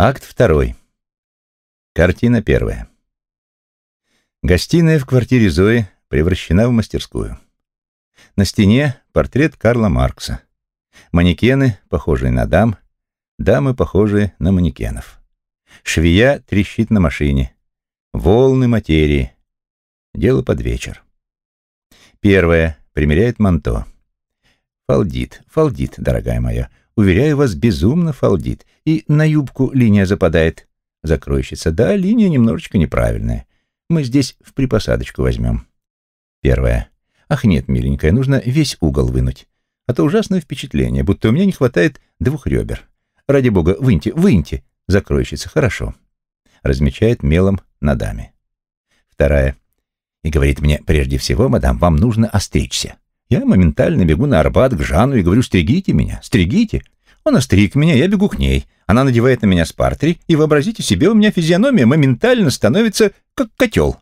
Акт второй. Картина первая. Гостиная в квартире Зои превращена в мастерскую. На стене портрет Карла Маркса. Манекены, похожие на дам, дамы, похожие на манекенов. Швея трещит на машине. Волны материи. Дело под вечер. Первое. Примеряет манто. Фалдит, фалдит, дорогая моя. Уверяю вас, безумно фалдит. И на юбку линия западает. Закройщица. Да, линия немножечко неправильная. Мы здесь в припосадочку возьмем. Первое. Ах нет, миленькая, нужно весь угол вынуть. А то ужасное впечатление, будто у меня не хватает двух ребер. Ради бога, выньте, выньте. Закройщица. Хорошо. Размечает мелом на даме. Вторая. И говорит мне, прежде всего, мадам, вам нужно остричься. Я моментально бегу на Арбат к Жанну и говорю, стригите меня, стригите. Он остриг меня, я бегу к ней. Она надевает на меня спартри, и вообразите себе, у меня физиономия моментально становится как котел.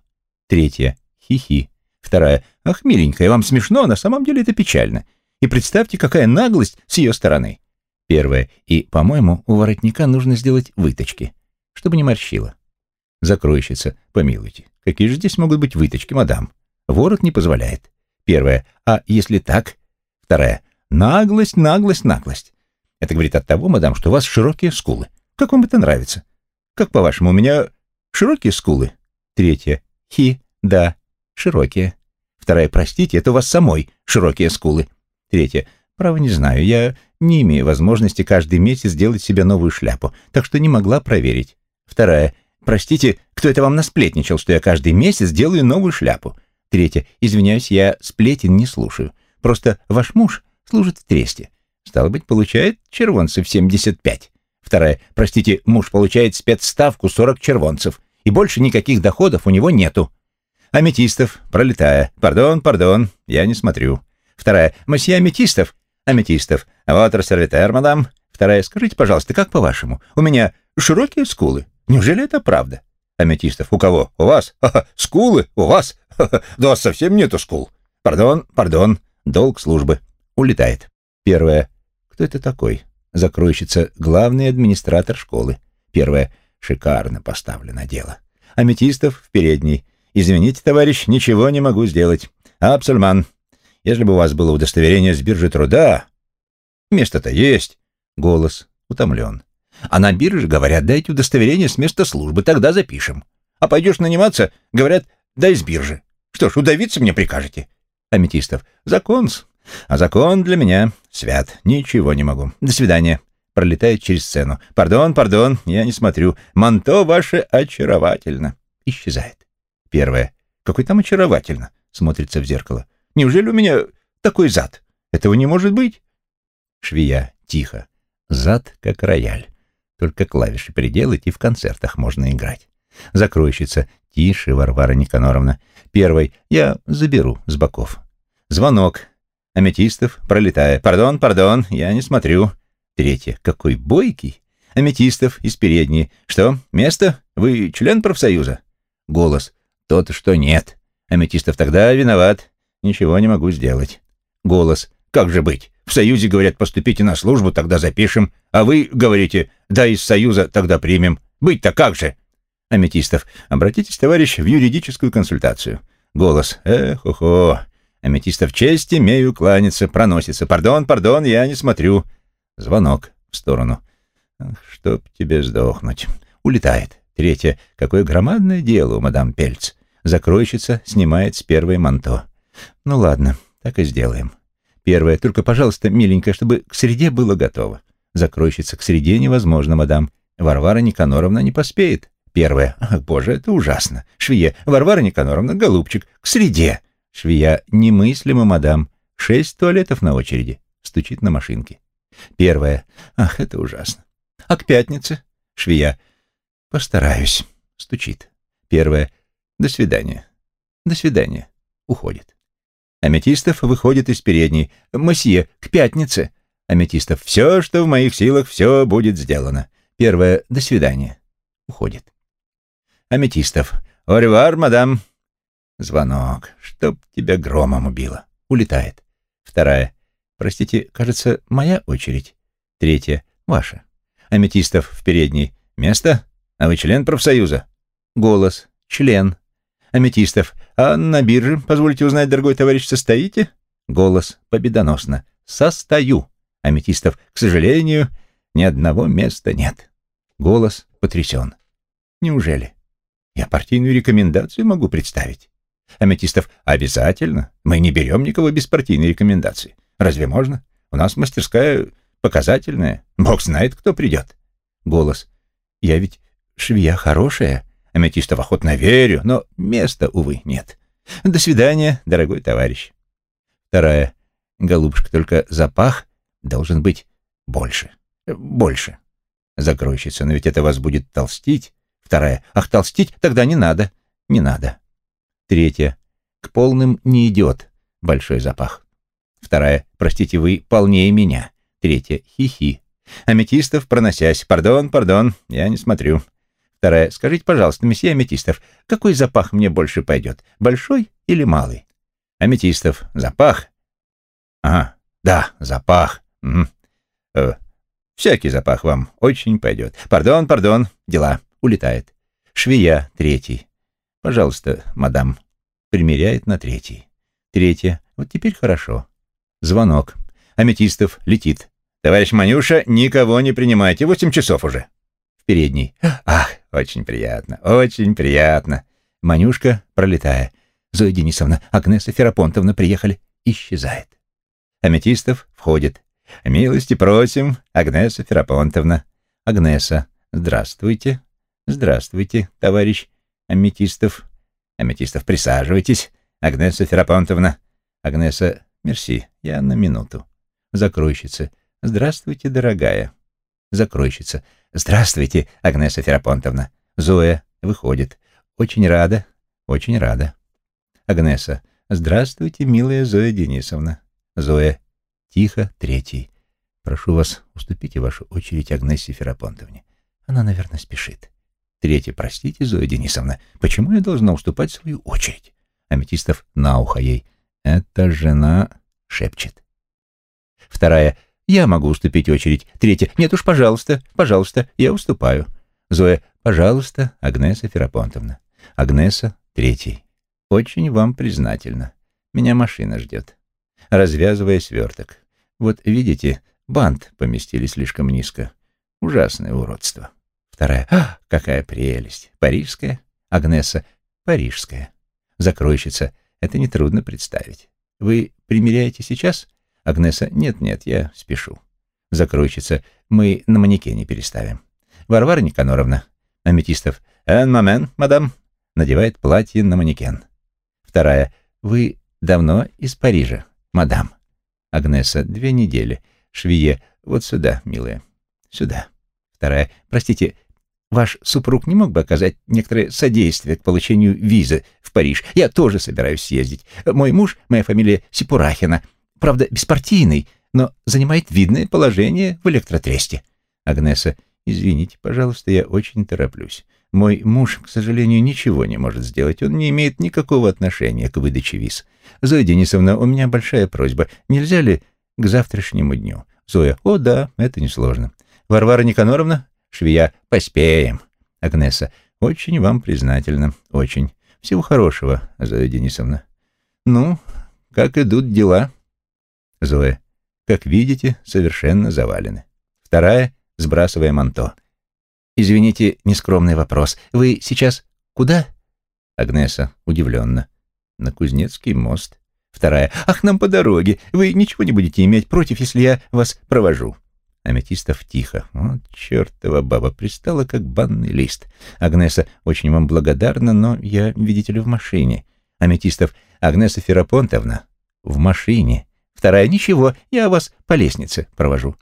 Третья. Хи-хи. Вторая. Ах, миленькая, вам смешно, а на самом деле это печально. И представьте, какая наглость с ее стороны. Первое. И, по-моему, у воротника нужно сделать выточки, чтобы не морщило. Закройщица. Помилуйте. Какие же здесь могут быть выточки, мадам? Ворот не позволяет. Первое. А если так? Второе. Наглость, наглость, наглость. Это говорит от того, мадам, что у вас широкие скулы. Как вам это нравится? Как по-вашему, у меня широкие скулы? Третье. Хи, да, широкие. Вторая, простите, это у вас самой широкие скулы. Третье. Право не знаю, я не имею возможности каждый месяц сделать себе новую шляпу, так что не могла проверить. Вторая. Простите, кто это вам насплетничал, что я каждый месяц делаю новую шляпу? Третье. Извиняюсь, я сплетен не слушаю. Просто ваш муж служит в тресте. Стало быть, получает червонцев 75. Вторая. Простите, муж получает спецставку 40 червонцев. И больше никаких доходов у него нету. Аметистов, пролетая. Пардон, пардон, я не смотрю. Вторая. Мосье Аметистов. Аметистов. Вот рассервитер, мадам. Вторая. Скажите, пожалуйста, как по-вашему? У меня широкие скулы. Неужели это правда? Аметистов. У кого? У вас? Ха -ха. Скулы? У вас? Да у вас совсем нету скул. Пардон, пардон. Долг службы. Улетает. Первое. Кто это такой? Закройщица. Главный администратор школы. Первое. Шикарно поставлено дело. Аметистов в передней. Извините, товарищ, ничего не могу сделать. Абсульман. Если бы у вас было удостоверение с биржи труда... Место-то есть. Голос утомлен. А на бирже говорят, дайте удостоверение с места службы, тогда запишем. А пойдешь наниматься, говорят, дай с биржи. Что ж, удавиться мне прикажете? Аметистов. закон А закон для меня свят. Ничего не могу. До свидания. Пролетает через сцену. Пардон, пардон, я не смотрю. Манто ваше очаровательно. Исчезает. Первое. Какой там очаровательно. Смотрится в зеркало. Неужели у меня такой зад? Этого не может быть. Швея. Тихо. Зад, как рояль. Только клавиши переделать, и в концертах можно играть. Закройщица. Тише, Варвара Никаноровна. Первый. Я заберу с боков. Звонок. Аметистов, пролетая. Пардон, пардон, я не смотрю. Третье. Какой бойкий. Аметистов из передней. Что, место? Вы член профсоюза? Голос. Тот, что нет. Аметистов тогда виноват. Ничего не могу сделать. Голос. Как же быть? В Союзе говорят, поступите на службу, тогда запишем. А вы говорите, да, из Союза, тогда примем. Быть-то как же? Аметистов. Обратитесь, товарищ, в юридическую консультацию. Голос. Эх, охо. Аметистов честь имею кланяться, проносится. Пардон, пардон, я не смотрю. Звонок в сторону. Чтоб тебе сдохнуть. Улетает. Третье. Какое громадное дело у мадам Пельц. Закройщица снимает с первой манто. Ну ладно, так и сделаем. Первое. Только, пожалуйста, миленькая, чтобы к среде было готово. Закройщица к среде невозможно, мадам. Варвара Никаноровна не поспеет. Первое. Ах, боже, это ужасно. Швея. Варвара Никаноровна, голубчик, к среде. Швея. Немыслимо, мадам. Шесть туалетов на очереди. Стучит на машинке. Первое. Ах, это ужасно. А к пятнице? Швея. Постараюсь. Стучит. Первое. До свидания. До свидания. Уходит. Аметистов выходит из передней. «Мосье, к пятнице!» Аметистов. «Все, что в моих силах, все будет сделано». Первое. «До свидания». Уходит. Аметистов. «Оревар, мадам». Звонок. «Чтоб тебя громом убило». Улетает. Вторая. «Простите, кажется, моя очередь». Третья. «Ваша». Аметистов в передней. Место? А вы член профсоюза? Голос. Член. Аметистов. А на бирже, позвольте узнать, дорогой товарищ, состоите? Голос. Победоносно. Состою. Аметистов. К сожалению, ни одного места нет. Голос потрясен. Неужели? Я партийную рекомендацию могу представить. Аметистов. Обязательно. Мы не берем никого без партийной рекомендации. Разве можно? У нас мастерская показательная. Бог знает, кто придет. Голос. Я ведь швея хорошая. Аметистов охотно верю, но места, увы, нет. До свидания, дорогой товарищ. Вторая. Голубушка, только запах должен быть больше. Больше. Закройщица, но ведь это вас будет толстить. Вторая. Ах, толстить? Тогда не надо. Не надо. Третья. К полным не идет большой запах. Вторая. Простите, вы полнее меня. Третья. Хи-хи. Аметистов, проносясь. Пардон, пардон, я не смотрю. Вторая. Скажите, пожалуйста, месье Аметистов, какой запах мне больше пойдет? Большой или малый? Аметистов. Запах? Ага, да, запах. Э, всякий запах вам очень пойдет. Пардон, пардон, дела. Улетает. Швея, третий. Пожалуйста, мадам. Примеряет на третий. Третья. Вот теперь хорошо. Звонок. Аметистов летит. Товарищ Манюша, никого не принимайте. Восемь часов уже. В передней. Ах, очень приятно, очень приятно. Манюшка, пролетая. Зоя Денисовна, Агнеса Ферапонтовна приехали. Исчезает. Аметистов входит. «Милости просим, Агнеса Ферапонтовна». Агнеса. «Здравствуйте». «Здравствуйте, товарищ Аметистов». Аметистов, присаживайтесь. Агнеса Ферапонтовна. Агнеса, мерси, я на минуту. Закройщица. Здравствуйте, дорогая. Закройщица. Здравствуйте, Агнеса Ферапонтовна. Зоя выходит. Очень рада, очень рада. Агнеса. Здравствуйте, милая Зоя Денисовна. Зоя. Тихо, третий. Прошу вас, уступите вашу очередь Агнессе Ферапонтовне. Она, наверное, спешит. Третий. Простите, Зоя Денисовна, почему я должна уступать свою очередь? Аметистов на ухо ей. Эта жена шепчет. Вторая. Я могу уступить очередь. Третья. Нет уж, пожалуйста, пожалуйста, я уступаю. Зоя. Пожалуйста, Агнеса Ферапонтовна. Агнеса. Третий. Очень вам признательна. Меня машина ждет. Развязывая сверток. Вот видите, бант поместили слишком низко. Ужасное уродство. Вторая. А, какая прелесть. Парижская. Агнеса. Парижская. Закройщица. Это нетрудно представить. Вы примеряете сейчас? Агнеса. Нет-нет, я спешу. Закройщица. Мы на манекене переставим. Варвара Никаноровна. Аметистов. «Эн момент, мадам». Надевает платье на манекен. Вторая. Вы давно из Парижа, мадам? Агнеса. Две недели. Швие. Вот сюда, милая. Сюда. Вторая. Простите, ваш супруг не мог бы оказать некоторое содействие к получению визы в Париж? Я тоже собираюсь съездить. Мой муж, моя фамилия Сипурахина, правда, беспартийный, но занимает видное положение в электротресте. Агнеса, извините, пожалуйста, я очень тороплюсь. Мой муж, к сожалению, ничего не может сделать. Он не имеет никакого отношения к выдаче виз. Зоя Денисовна, у меня большая просьба. Нельзя ли к завтрашнему дню? Зоя, о да, это несложно. Варвара Никаноровна, швея, поспеем. Агнеса, очень вам признательна, очень. Всего хорошего, Зоя Денисовна. Ну, как идут дела? Зоя, как видите, совершенно завалены. Вторая, сбрасывая манто. Извините, нескромный вопрос. Вы сейчас куда? Агнеса, удивленно. На Кузнецкий мост. Вторая. Ах, нам по дороге. Вы ничего не будете иметь против, если я вас провожу. Аметистов тихо. Вот чертова баба пристала, как банный лист. Агнеса очень вам благодарна, но я, видите ли, в машине. Аметистов. Агнеса Ферапонтовна. В машине. Вторая. Ничего, я вас по лестнице провожу.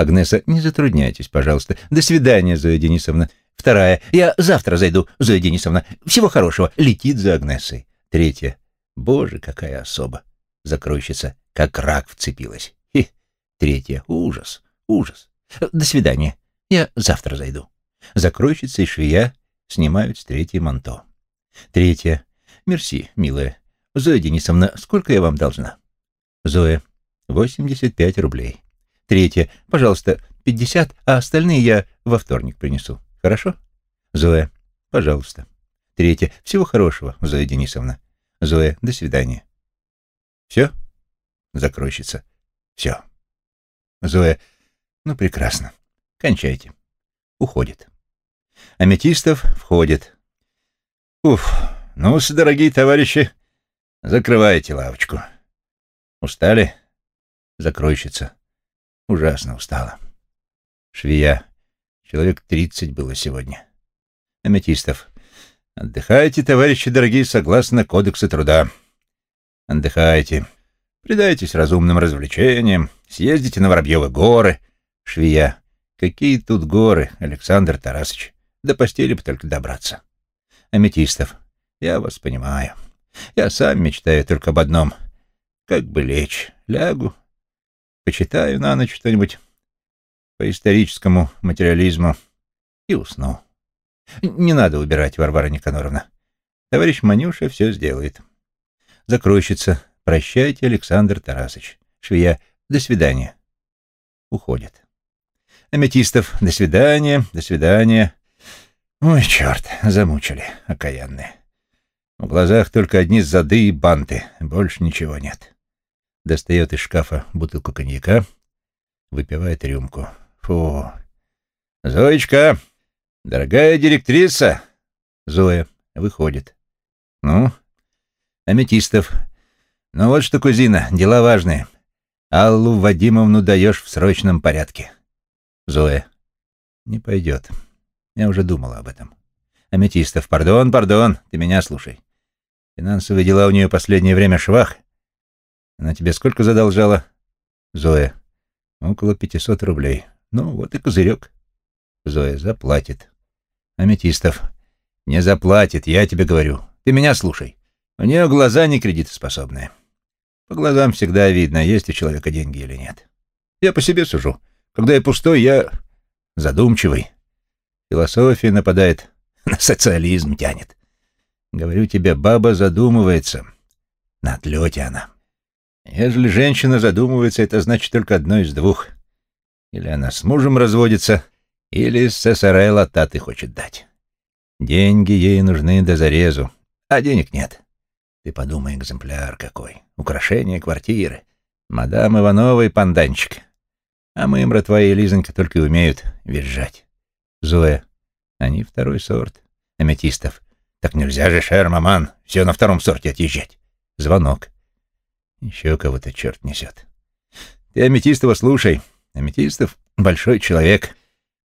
Агнеса. Не затрудняйтесь, пожалуйста. До свидания, Зоя Денисовна. Вторая. Я завтра зайду, Зоя Денисовна. Всего хорошего. Летит за Агнесой. Третья. Боже, какая особа. Закройщица, как рак вцепилась. Хи. Третья. Ужас. Ужас. До свидания. Я завтра зайду. Закройщица и швея снимают с третьей манто. Третья. Мерси, милая. Зоя Денисовна, сколько я вам должна? Зоя. 85 рублей. Третья. Пожалуйста, 50, а остальные я во вторник принесу. Хорошо? Зоя, пожалуйста. Третье. Всего хорошего, Зоя Денисовна. Зоя, до свидания. Все? Закройщица. Все. Зоя, ну прекрасно. Кончайте. Уходит. Аметистов входит. Уф, ну дорогие товарищи, закрывайте лавочку. Устали? Закройщица. Ужасно устала. Швея. Человек тридцать было сегодня. Аметистов. Отдыхайте, товарищи дорогие, согласно Кодексу труда. Отдыхайте. Предайтесь разумным развлечениям. Съездите на Воробьевы горы. Швея. Какие тут горы, Александр Тарасович. До постели бы только добраться. Аметистов. Я вас понимаю. Я сам мечтаю только об одном. Как бы лечь. Лягу. Почитаю на ночь что-нибудь по историческому материализму и усну. Не надо убирать, Варвара Никаноровна. Товарищ Манюша все сделает. Закройщица. Прощайте, Александр Тарасович. Швея. До свидания. Уходит. Аметистов. До свидания, до свидания. Ой, черт, замучили, окаянные. В глазах только одни зады и банты, больше ничего нет. Достает из шкафа бутылку коньяка, выпивает рюмку. Фу. Зоечка, дорогая директриса. Зоя выходит. Ну, Аметистов. Ну вот что, кузина, дела важные. Аллу Вадимовну даешь в срочном порядке. Зоя. Не пойдет. Я уже думала об этом. Аметистов. Пардон, пардон, ты меня слушай. Финансовые дела у нее последнее время швах. Она тебе сколько задолжала? Зоя. Около пятисот рублей. Ну, вот и козырек. Зоя заплатит. Аметистов. Не заплатит, я тебе говорю. Ты меня слушай. У нее глаза не кредитоспособные. По глазам всегда видно, есть у человека деньги или нет. Я по себе сужу. Когда я пустой, я задумчивый. Философия нападает, на социализм тянет. Говорю тебе, баба задумывается. На отлете она. Ежели женщина задумывается, это значит только одно из двух — или она с мужем разводится, или с ССРЛ лататы хочет дать. Деньги ей нужны до зарезу, а денег нет. Ты подумай, экземпляр какой. Украшение квартиры. Мадам Иванова и панданчик. А мы, братва и Лизонька, только умеют визжать. Зоя. Они второй сорт. Аметистов. Так нельзя же, шер, маман, все на втором сорте отъезжать. Звонок. Еще кого-то черт несет. Ты Аметистова слушай. Аметистов — большой человек.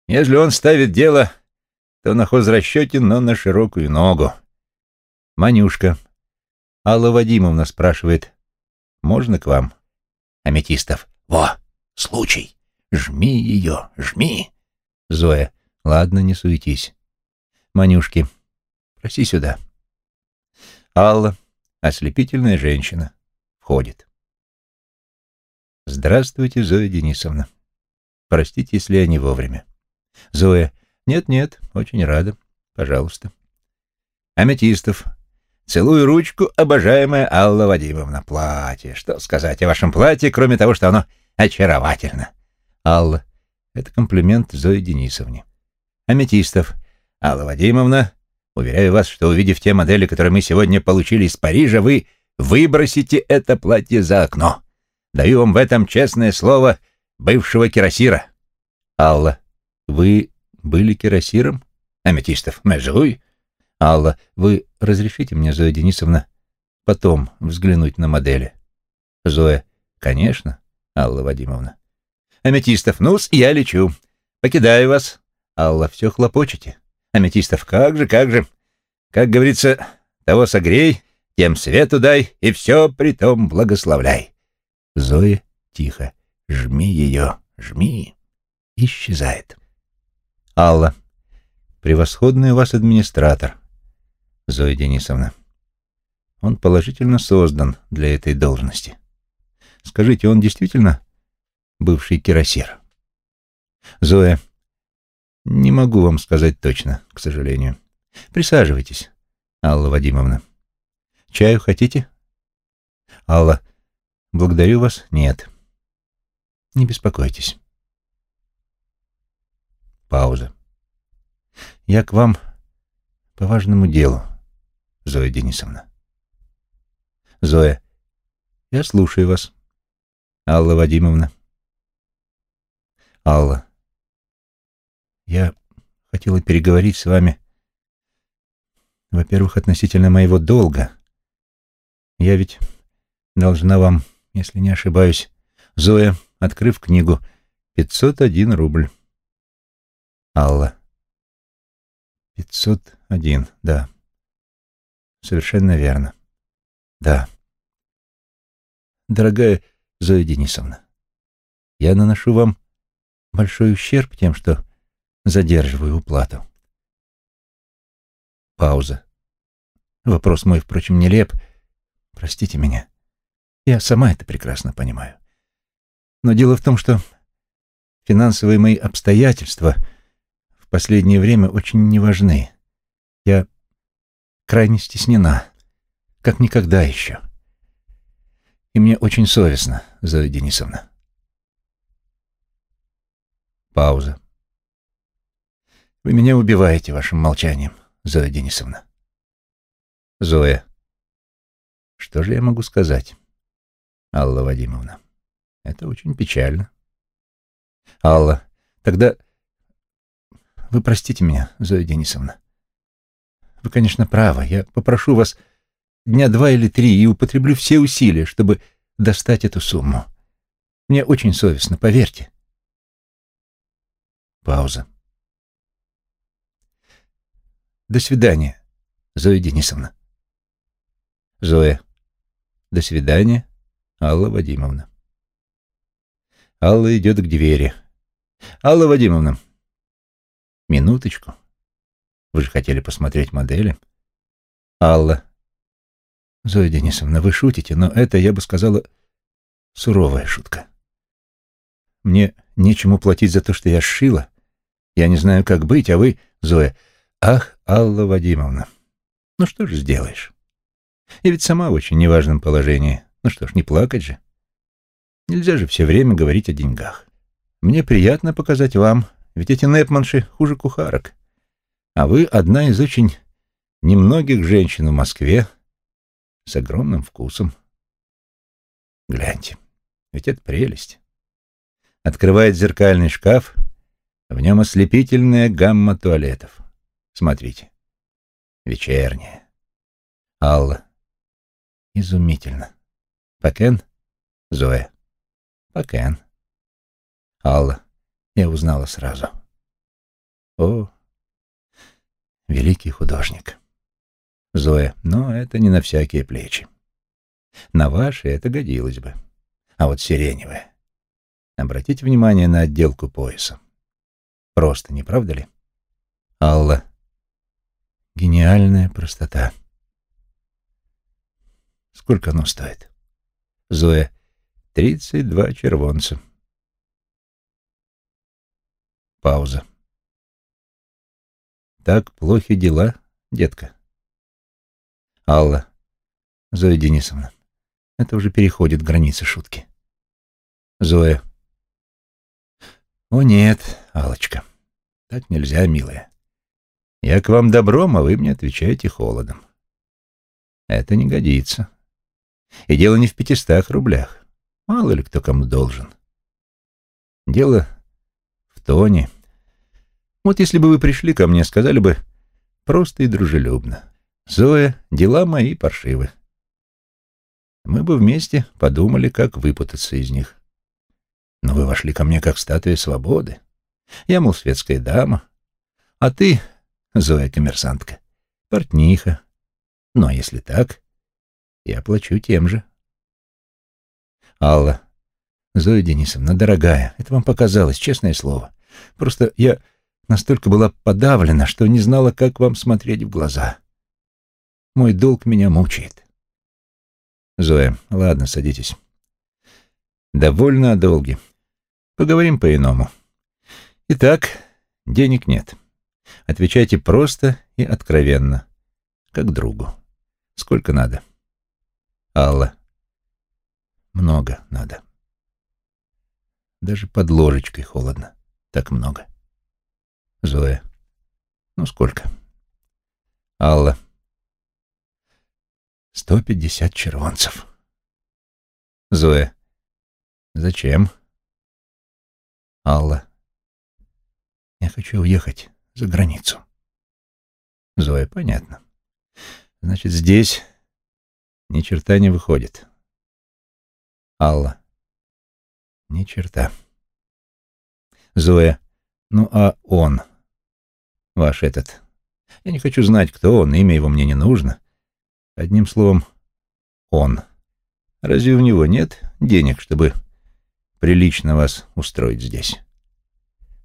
Если он ставит дело, то на хозрасчете, но на широкую ногу. Манюшка. Алла Вадимовна спрашивает, можно к вам? Аметистов. Во, случай. Жми ее, жми. Зоя. Ладно, не суетись. Манюшки. Проси сюда. Алла, ослепительная женщина, входит. Здравствуйте, Зоя Денисовна. Простите, если я не вовремя. Зоя. Нет-нет, очень рада. Пожалуйста. Аметистов. Целую ручку, обожаемая Алла Вадимовна. Платье. Что сказать о вашем платье, кроме того, что оно очаровательно? Алла. Это комплимент Зое Денисовне. Аметистов. Алла Вадимовна, уверяю вас, что увидев те модели, которые мы сегодня получили из Парижа, вы выбросите это платье за окно. Даю вам в этом честное слово бывшего кирасира. Алла, вы были кирасиром? Аметистов, межуй. Алла, вы разрешите мне, Зоя Денисовна, потом взглянуть на модели? Зоя, конечно, Алла Вадимовна. Аметистов, ну я лечу. Покидаю вас. Алла, все хлопочете. Аметистов, как же, как же. Как говорится, того согрей, тем свету дай, и все при том благословляй. Зоя тихо. Жми ее, жми. Исчезает. Алла. Превосходный у вас администратор. Зоя Денисовна. Он положительно создан для этой должности. Скажите, он действительно бывший кирасир? Зоя. Не могу вам сказать точно, к сожалению. Присаживайтесь, Алла Вадимовна. Чаю хотите? Алла. Благодарю вас, нет. Не беспокойтесь. Пауза. Я к вам по важному делу, Зоя Денисовна. Зоя, я слушаю вас. Алла Вадимовна. Алла, я хотела переговорить с вами, во-первых, относительно моего долга. Я ведь должна вам, если не ошибаюсь, Зоя, открыв книгу, 501 рубль. Алла. 501, да. Совершенно верно. Да. Дорогая Зоя Денисовна, я наношу вам большой ущерб тем, что задерживаю уплату. Пауза. Вопрос мой, впрочем, нелеп. Простите меня. Я сама это прекрасно понимаю. Но дело в том, что финансовые мои обстоятельства в последнее время очень не важны. Я крайне стеснена, как никогда еще. И мне очень совестно, Зоя Денисовна. Пауза. Вы меня убиваете вашим молчанием, Зоя Денисовна. Зоя. Что же я могу сказать, Алла Вадимовна? Это очень печально. Алла. Тогда вы простите меня, Зоя Денисовна. Вы, конечно, правы. Я попрошу вас дня два или три и употреблю все усилия, чтобы достать эту сумму. Мне очень совестно, поверьте. Пауза. До свидания, Зоя Денисовна. Зоя. До свидания, Алла Вадимовна. Алла идет к двери. Алла Вадимовна. Минуточку. Вы же хотели посмотреть модели. Алла. Зоя Денисовна, вы шутите, но это, я бы сказала, суровая шутка. Мне нечему платить за то, что я сшила. Я не знаю, как быть, а вы, Зоя... Ах, Алла Вадимовна, ну что же сделаешь? Я ведь сама в очень неважном положении. Ну что ж, не плакать же. Нельзя же все время говорить о деньгах. Мне приятно показать вам, ведь эти непманши хуже кухарок. А вы одна из очень немногих женщин в Москве с огромным вкусом. Гляньте, ведь это прелесть. Открывает зеркальный шкаф, в нем ослепительная гамма туалетов. Смотрите. Вечерняя. Алла. Изумительно. Пакен? Зоя. Пакен. Алла. Я узнала сразу. О, великий художник. Зоя. Но это не на всякие плечи. На ваши это годилось бы. А вот сиреневая. Обратите внимание на отделку пояса. Просто, не правда ли? Алла. Гениальная простота. Сколько оно стоит? Зоя. Тридцать два червонца. Пауза. Так плохи дела, детка. Алла. Зоя Денисовна. Это уже переходит границы шутки. Зоя. О нет, Алочка, так нельзя, милая. Я к вам добром, а вы мне отвечаете холодом. Это не годится. И дело не в пятистах рублях. Мало ли кто кому должен. Дело в тоне. Вот если бы вы пришли ко мне, сказали бы просто и дружелюбно. Зоя, дела мои паршивы. Мы бы вместе подумали, как выпутаться из них. Но вы вошли ко мне как статуя свободы. Я, мол, светская дама. А ты, Зоя коммерсантка, портниха. Ну, а если так, я плачу тем же. Алла. Зоя Денисовна, дорогая, это вам показалось, честное слово. Просто я настолько была подавлена, что не знала, как вам смотреть в глаза. Мой долг меня мучает. Зоя, ладно, садитесь. Довольно о долге. Поговорим по-иному. Итак, денег нет. Отвечайте просто и откровенно, как другу. Сколько надо? Алла. Много надо. Даже под ложечкой холодно. Так много. Зоя. Ну, сколько? Алла. Сто пятьдесят червонцев. Зоя. Зачем? Алла. Я хочу уехать за границу. Зоя. Понятно. Значит, здесь ни черта не выходит. Алла. Ни черта. Зоя. Ну, а он? Ваш этот. Я не хочу знать, кто он, имя его мне не нужно. Одним словом, он. Разве у него нет денег, чтобы прилично вас устроить здесь?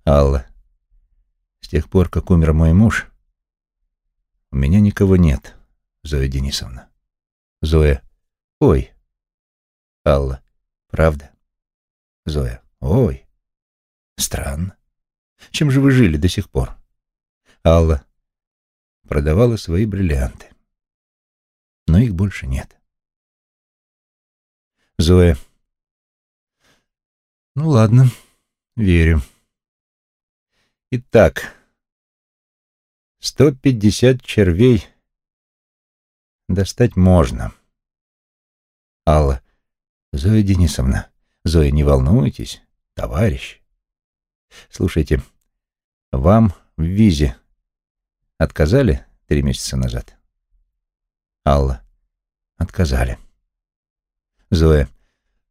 Алла. С тех пор, как умер мой муж, у меня никого нет, Зоя Денисовна. Зоя. Ой. Алла. Правда? Зоя. Ой. Странно. Чем же вы жили до сих пор? Алла продавала свои бриллианты. Но их больше нет. Зоя. Ну ладно, верю. Итак, сто пятьдесят червей достать можно. Алла. Зоя Денисовна. Зоя, не волнуйтесь, товарищ. Слушайте, вам в визе отказали три месяца назад? Алла. Отказали. Зоя.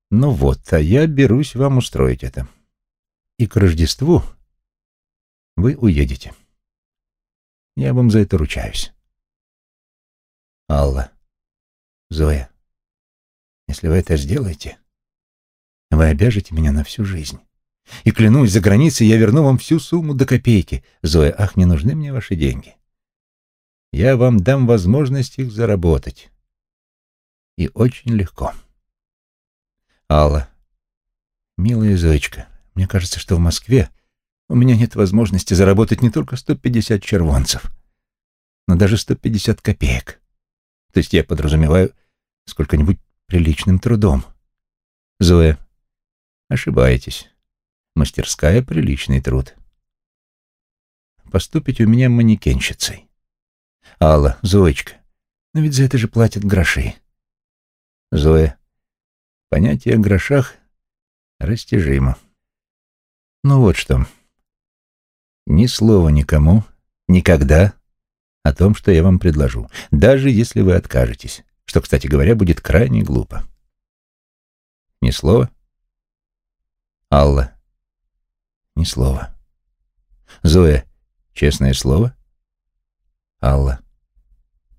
Ну вот, а я берусь вам устроить это. И к Рождеству вы уедете. Я вам за это ручаюсь. Алла. Зоя. Если вы это сделаете, вы обяжете меня на всю жизнь. И клянусь, за границей я верну вам всю сумму до копейки. Зоя, ах, не нужны мне ваши деньги. Я вам дам возможность их заработать. И очень легко. Алла. Милая Зоечка, мне кажется, что в Москве у меня нет возможности заработать не только 150 червонцев, но даже 150 копеек. То есть я подразумеваю сколько-нибудь приличным трудом. Зоя. Ошибаетесь. Мастерская — приличный труд. Поступить у меня манекенщицей. Алла, Зоечка, но ведь за это же платят гроши. Зоя, понятие о грошах растяжимо. Ну вот что. Ни слова никому, никогда о том, что я вам предложу, даже если вы откажетесь, что, кстати говоря, будет крайне глупо. Ни слова? Алла. Ни слова. Зоя. Честное слово? Алла.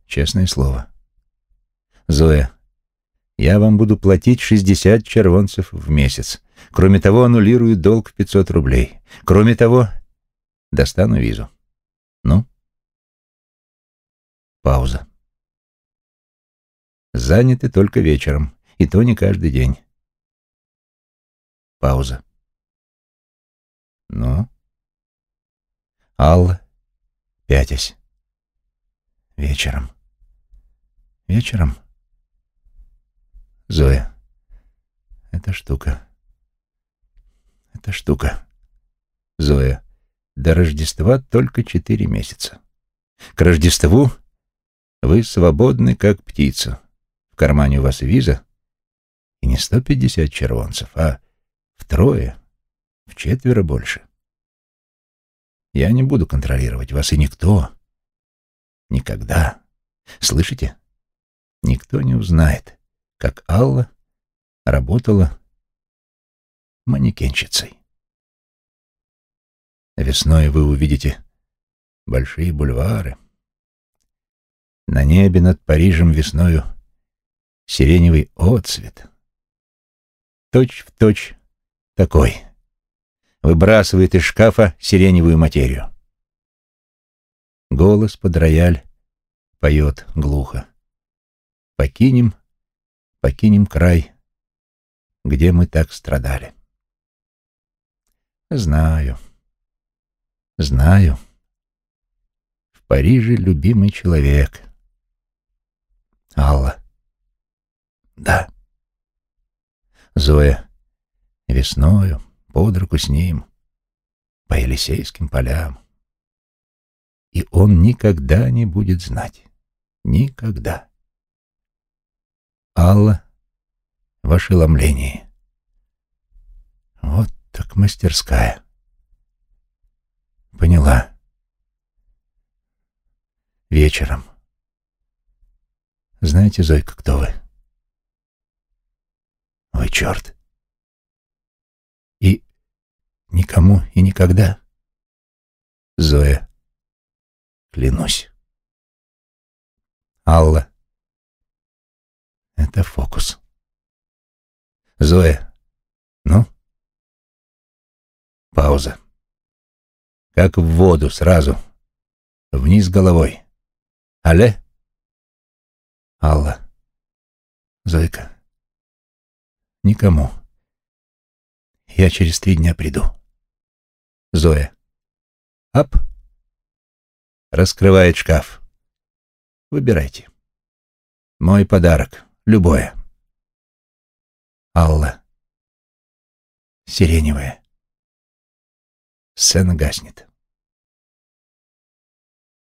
Честное слово. Зоя. Я вам буду платить 60 червонцев в месяц. Кроме того, аннулирую долг в 500 рублей. Кроме того, достану визу. Ну? Пауза. Заняты только вечером, и то не каждый день. Пауза. Ну? Алла, пятясь. Вечером. Вечером? Зоя. Эта штука. Эта штука. Зоя. До Рождества только четыре месяца. К Рождеству вы свободны, как птица. В кармане у вас виза, и не сто пятьдесят червонцев, а втрое, в четверо больше. Я не буду контролировать вас, и никто, никогда, слышите, никто не узнает, как Алла работала манекенщицей. Весной вы увидите большие бульвары. На небе над Парижем весною сиреневый отцвет. Точь в точь такой. Выбрасывает из шкафа сиреневую материю. Голос под рояль поет глухо. Покинем, покинем край, где мы так страдали. Знаю, знаю. В Париже любимый человек. Алла. Да. Зоя. Весною, под руку с ним, по Елисейским полям. И он никогда не будет знать. Никогда. Алла в ошеломлении. Вот так мастерская. Поняла. Вечером. Знаете, Зойка, кто вы? Ой, черт. И никому и никогда. Зоя, клянусь. Алла. Это фокус. Зоя. Ну? Пауза. Как в воду сразу. Вниз головой. Але? Алла. Зойка. Никому. Я через три дня приду. Зоя. Ап. Раскрывает шкаф. Выбирайте. Мой подарок. Любое. Алла. Сиреневая. Сцена гаснет.